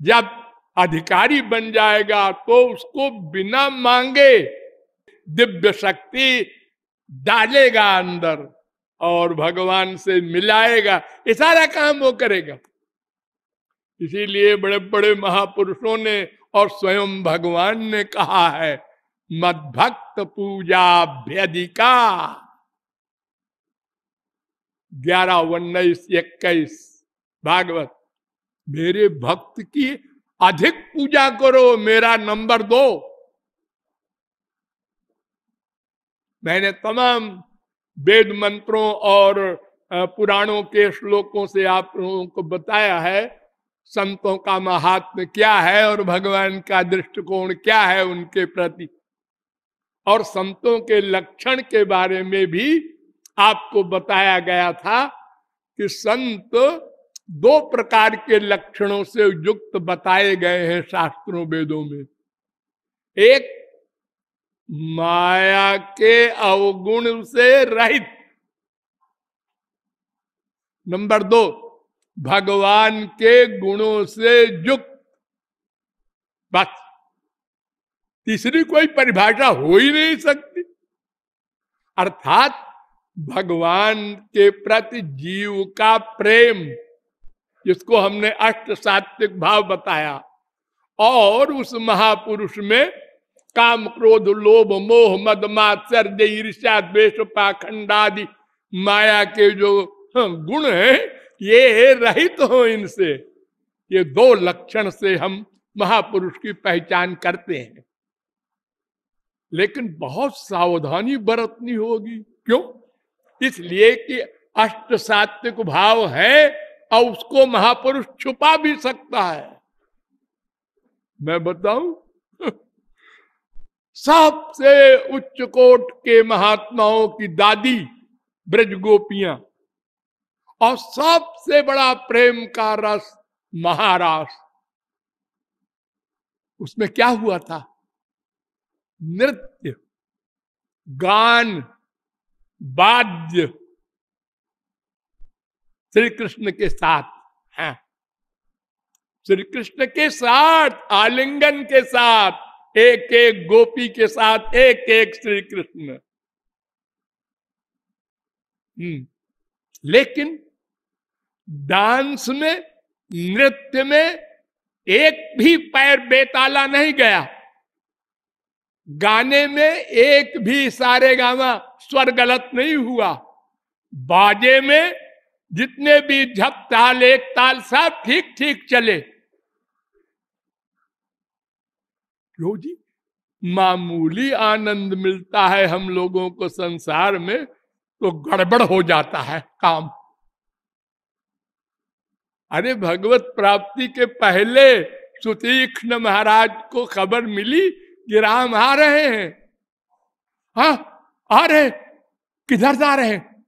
जब अधिकारी बन जाएगा तो उसको बिना मांगे दिव्य शक्ति डालेगा अंदर और भगवान से मिलाएगा। ये सारा काम वो करेगा। इसीलिए बड़े बड़े महापुरुषों ने और स्वयं भगवान ने कहा है, मद भक्त पूजा व्यधिका ग्यारह, उन्नीस, इक्कीस, भागवत, मेरे भक्त की अधिक पूजा करो, मेरा नंबर दो। मैंने तमाम वेद मंत्रों और पुराणों के श्लोकों से आप लोगों को बताया है संतों का महात्म क्या है और भगवान का दृष्टिकोण क्या है उनके प्रति? और संतों के लक्षण के बारे में भी आपको बताया गया था कि संत दो प्रकार के लक्षणों से युक्त बताए गए हैं शास्त्रों वेदों में। एक, माया के अवगुण से रहित। नंबर दो भगवान के गुणों से युक्त। बस। तीसरी कोई परिभाषा हो ही नहीं सकती। अर्थात भगवान के प्रति जीव का प्रेम जिसको हमने अष्ट सात्विक भाव बताया और उस महापुरुष में काम क्रोध लोभ मोह मद मात्सर्य ईर्ष्या द्वेष पाखंडादि माया के जो हाँ, गुण है ये रहित हो इनसे। ये दो लक्षण से हम महापुरुष की पहचान करते हैं। लेकिन बहुत सावधानी बरतनी होगी। क्यों? इसलिए कि अष्ट सात्विक भाव है और उसको महापुरुष छुपा भी सकता है। मैं बताऊँ? सबसे उच्च कोट के महात्माओं की दादी ब्रज गोपियाँ और सबसे बड़ा प्रेम का रस महारास उसमें क्या हुआ था? नृत्य, गान, वाद्य श्री कृष्ण के साथ हैं। श्री कृष्ण के साथ, आलिंगन के साथ एक एक गोपी के साथ एक एक श्री कृष्ण हम्म। लेकिन डांस में, नृत्य में एक भी पैर बेताला नहीं गया। गाने में एक भी सारे गामा स्वर गलत नहीं हुआ। बाजे में जितने भी झप ताल, एक ताल सब ठीक ठीक चले। क्यों जी, मामूली आनंद मिलता है हम लोगों को संसार में तो गड़बड़ हो जाता है काम। अरे भगवत प्राप्ति के पहले सुतीक्ष्ण महाराज को खबर मिली कि राम आ रहे हैं। हा, आ रहे किधर जा रहे हैं?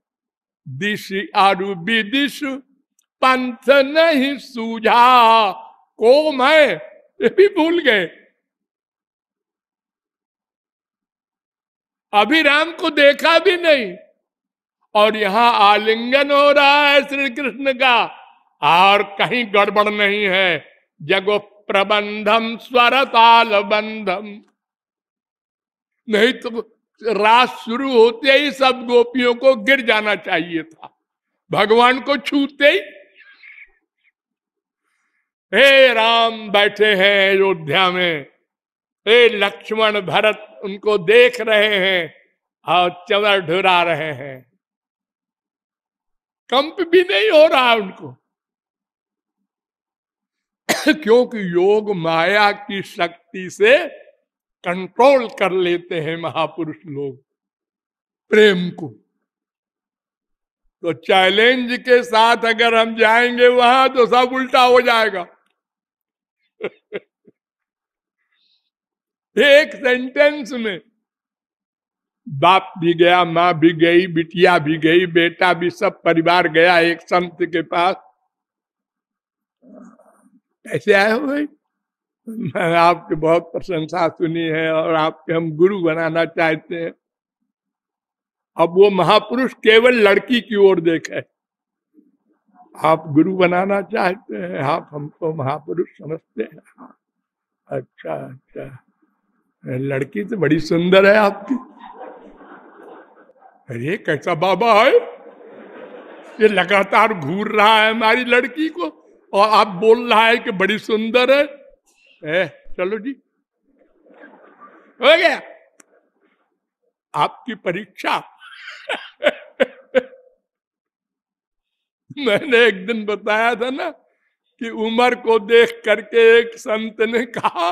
दिश आरु विदिश, पंथ नहीं सूझा। को मैं? ये भी भूल गए। अभी राम को देखा भी नहीं। और यहाँ आलिंगन हो रहा है श्री कृष्ण का। और कहीं गड़बड़ नहीं है। जगो प्रबंधम स्वर ताल बंधम। नहीं तो रात शुरू होते ही सब गोपियों को गिर जाना चाहिए था। भगवान को छूते ही। हे राम, बैठे हैं अयोध्या में। हे लक्ष्मण भरत, उनको देख रहे हैं और चवर ढुरा रहे हैं। कंप भी नहीं हो रहा उनको। क्योंकि योग माया की शक्ति से कंट्रोल कर लेते हैं महापुरुष लोग, प्रेम को। तो चैलेंज के साथ अगर हम जाएँगे वहाँ तो सब उल्टा हो जाएगा। एक सेंटेंस में, बाप भी गया, माँ भी गई, बिटिया भी गई, बेटा भी, सब परिवार गया एक संत के पास। कैसे आए हो भाई? मैं आपकी बहुत प्रशंसा सुनी है और आपके हम गुरु बनाना चाहते हैं। अब वो महापुरुष केवल लड़की की ओर देखे। आप गुरु बनाना चाहते हैं, आप हमको महापुरुष समझते हाँ। अच्छा अच्छा। लड़की तो बड़ी सुंदर है आपकी। अरे कैसा बाबा है? ये लगातार घूर रहा है हमारी लड़की को। और आप बोल रहा है कि बड़ी सुंदर है। ए, चलो जी। हो गया। आपकी परीक्षा। मैंने एक दिन बताया था ना कि उम्र को देख करके एक संत ने कहा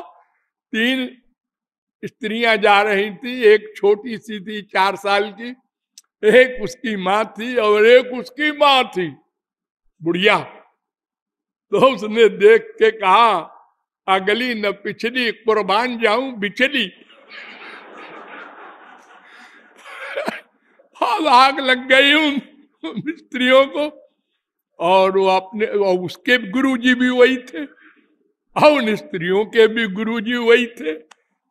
तीन स्त्रियाँ जा रही थी एक छोटी सी थी चार साल की एक उसकी माँ थी और एक उसकी माँ थी। बुढ़िया। तो उसने देख के कहा, अगली न पिछली कुर्बान जाऊँ बिचली आग लग गई उन स्त्रियों को। और वो अपने, और उसके गुरुजी भी वही थे। और उन स्त्रियों के भी गुरुजी वही थे।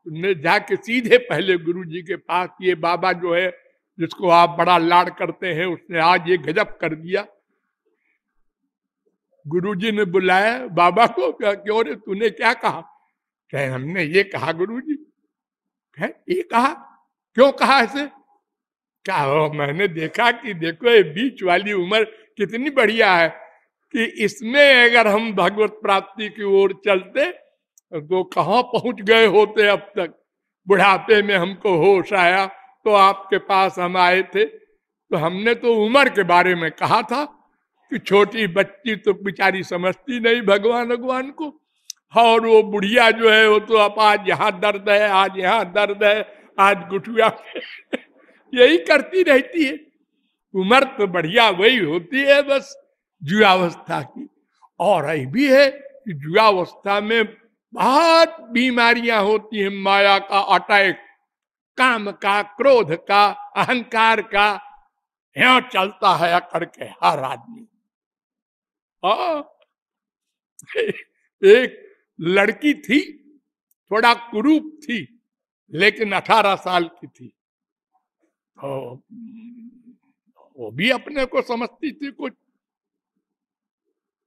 उन्हें जाके सीधे पहले गुरुजी के पास, ये बाबा जो है, जिसको आप बड़ा लाड करते हैं, उसने आज ये गजब कर दिया। गुरुजी ने बुलाया, बाबा को क्या, क्यों रे, तूने क्या कहा? कहे, हमने ये कहा गुरुजी। है ये कहा? क्यों कहा ऐसे क्या हो मैंने देखा कि देखो, ये बीच वाली उम्र कितनी बढ़िया है कि इसमें अगर हम भगवत प्राप्ति की ओर चलते तो कहा पहुँच गए होते अब तक? बुढ़ापे में हमको होश आया तो आपके पास हम आए थे। तो हमने तो उम्र के बारे में कहा था कि छोटी बच्ची तो बेचारी समझती नहीं भगवान भगवान को। और वो बुढ़िया जो है, वो तो अब आज यहाँ दर्द है, आज यहाँ दर्द है, आज गुठिया यही करती रहती है। उम्र तो बढ़िया वही होती है बस जुआवस्था की। और यही भी है कि जुआवस्था में बहुत बीमारियाँ होती हैं, माया का अटैक, काम का, क्रोध का, अहंकार का, यहाँ चलता है अकड़ के हर आदमी। एक लड़की थी थोड़ा कुरूप थी लेकिन अठारह साल की थी। तो वो भी अपने को समझती थी कुछ।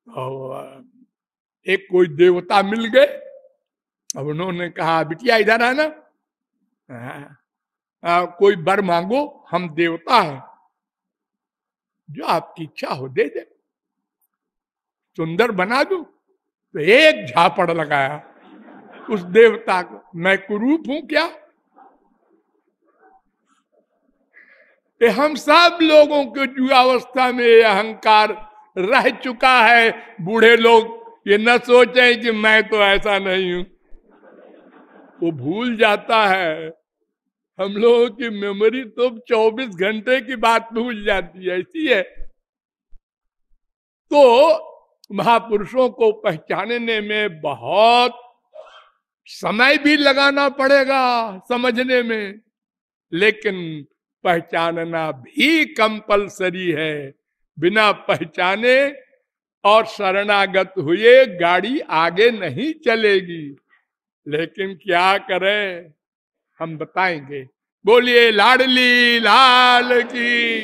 और एक कोई देवता मिल गए अब उन्होंने कहा बिटिया इधर है ना आ, कोई बर मांगो हम देवता हैं। जो आपकी इच्छा हो दे दे। सुंदर बना दू तो एक झापड़ लगाया। उस देवता को, मैं कुरूप हूँ क्या? ये हम सब लोगों के युवावस्था में अहंकार रह चुका है। बूढ़े लोग ये न सोचे कि मैं तो ऐसा नहीं हूँ। वो भूल जाता है। हम लोगों की मेमोरी तो 24 घंटे की बात भूल जाती है, ऐसी है। तो महापुरुषों को पहचानने में बहुत समय भी लगाना पड़ेगा समझने में, लेकिन पहचानना भी कंपलसरी है। बिना पहचाने और शरणागत हुए गाड़ी आगे नहीं चलेगी। लेकिन क्या करें, हम बताएँगे। बोलिए, लाडली लाल की